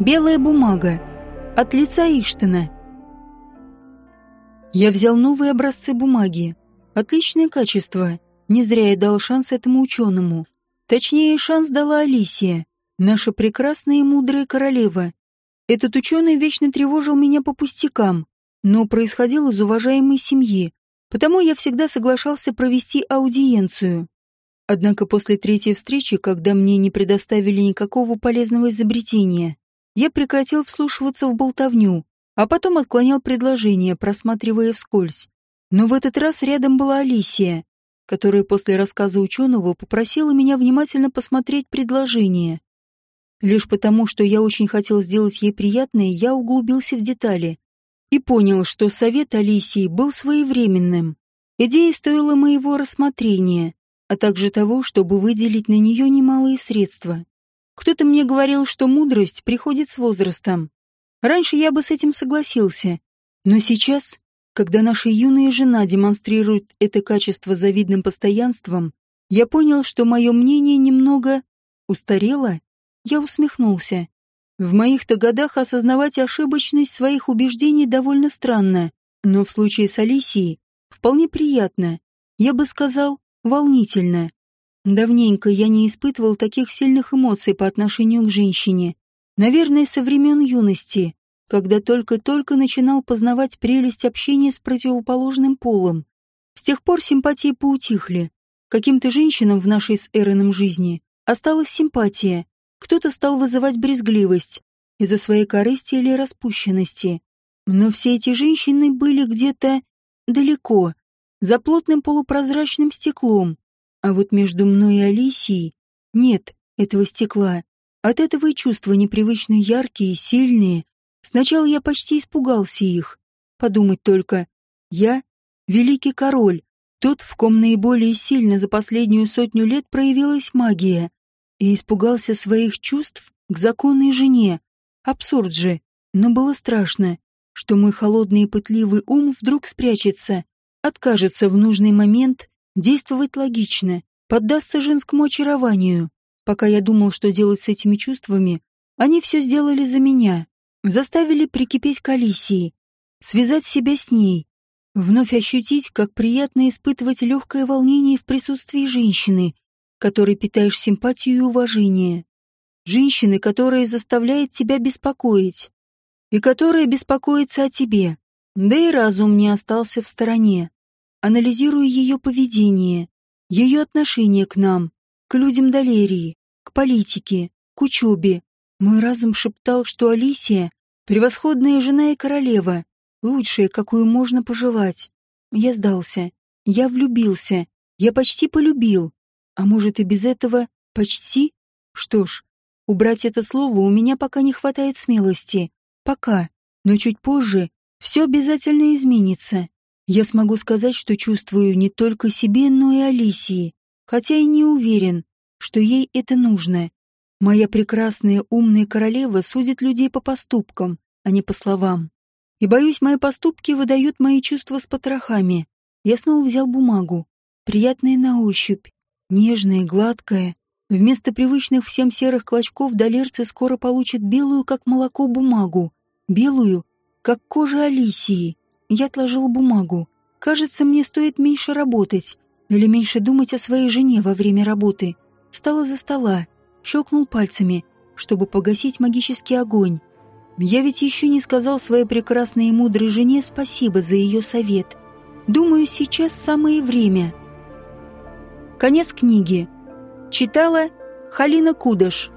Белая бумага. От лица Иштена. Я взял новые образцы бумаги. Отличное качество. Не зря я дал шанс этому ученому. Точнее, шанс дала Алисия, наша прекрасная и мудрая королева. Этот ученый вечно тревожил меня по пустякам, но происходил из уважаемой семьи, потому я всегда соглашался провести аудиенцию. Однако после третьей встречи, когда мне не предоставили никакого полезного изобретения, я прекратил вслушиваться в болтовню, а потом отклонял предложение, просматривая вскользь. Но в этот раз рядом была Алисия, которая после рассказа ученого попросила меня внимательно посмотреть предложение. Лишь потому, что я очень хотел сделать ей приятное, я углубился в детали и понял, что совет Алисии был своевременным. Идея стоила моего рассмотрения, а также того, чтобы выделить на нее немалые средства. Кто-то мне говорил, что мудрость приходит с возрастом. Раньше я бы с этим согласился, но сейчас когда наша юная жена демонстрирует это качество завидным постоянством, я понял, что мое мнение немного устарело. Я усмехнулся. В моих-то годах осознавать ошибочность своих убеждений довольно странно, но в случае с Алисией вполне приятно. Я бы сказал, волнительно. Давненько я не испытывал таких сильных эмоций по отношению к женщине. Наверное, со времен юности когда только-только начинал познавать прелесть общения с противоположным полом. С тех пор симпатии поутихли. Каким-то женщинам в нашей с Эроном жизни осталась симпатия. Кто-то стал вызывать брезгливость из-за своей корысти или распущенности. Но все эти женщины были где-то далеко, за плотным полупрозрачным стеклом. А вот между мной и Алисией нет этого стекла. От этого и чувства непривычно яркие, сильные, Сначала я почти испугался их. Подумать только. Я — великий король, тот, в ком наиболее сильно за последнюю сотню лет проявилась магия, и испугался своих чувств к законной жене. Абсурд же, но было страшно, что мой холодный и пытливый ум вдруг спрячется, откажется в нужный момент действовать логично, поддастся женскому очарованию. Пока я думал, что делать с этими чувствами, они все сделали за меня заставили прикипеть к Алисии, связать себя с ней, вновь ощутить, как приятно испытывать легкое волнение в присутствии женщины, которой питаешь симпатию и уважение. Женщины, которая заставляет тебя беспокоить, и которая беспокоится о тебе. Да и разум не остался в стороне. Анализируя ее поведение, ее отношение к нам, к людям Долерии, к политике, к учебе, мой разум шептал, что Алисия — превосходная жена и королева, лучшая, какую можно пожелать. Я сдался. Я влюбился. Я почти полюбил. А может и без этого почти? Что ж, убрать это слово у меня пока не хватает смелости. Пока. Но чуть позже все обязательно изменится. Я смогу сказать, что чувствую не только себе, но и Алисии, хотя и не уверен, что ей это нужно. Моя прекрасная умная королева судит людей по поступкам, а не по словам. И, боюсь, мои поступки выдают мои чувства с потрохами. Я снова взял бумагу. Приятная на ощупь, нежная, гладкая. Вместо привычных всем серых клочков долерцы скоро получат белую, как молоко, бумагу. Белую, как кожа Алисии. Я отложил бумагу. Кажется, мне стоит меньше работать или меньше думать о своей жене во время работы. Встала за стола щелкнул пальцами, чтобы погасить магический огонь. Я ведь еще не сказал своей прекрасной и мудрой жене спасибо за ее совет. Думаю, сейчас самое время. Конец книги. Читала Халина Кудаш.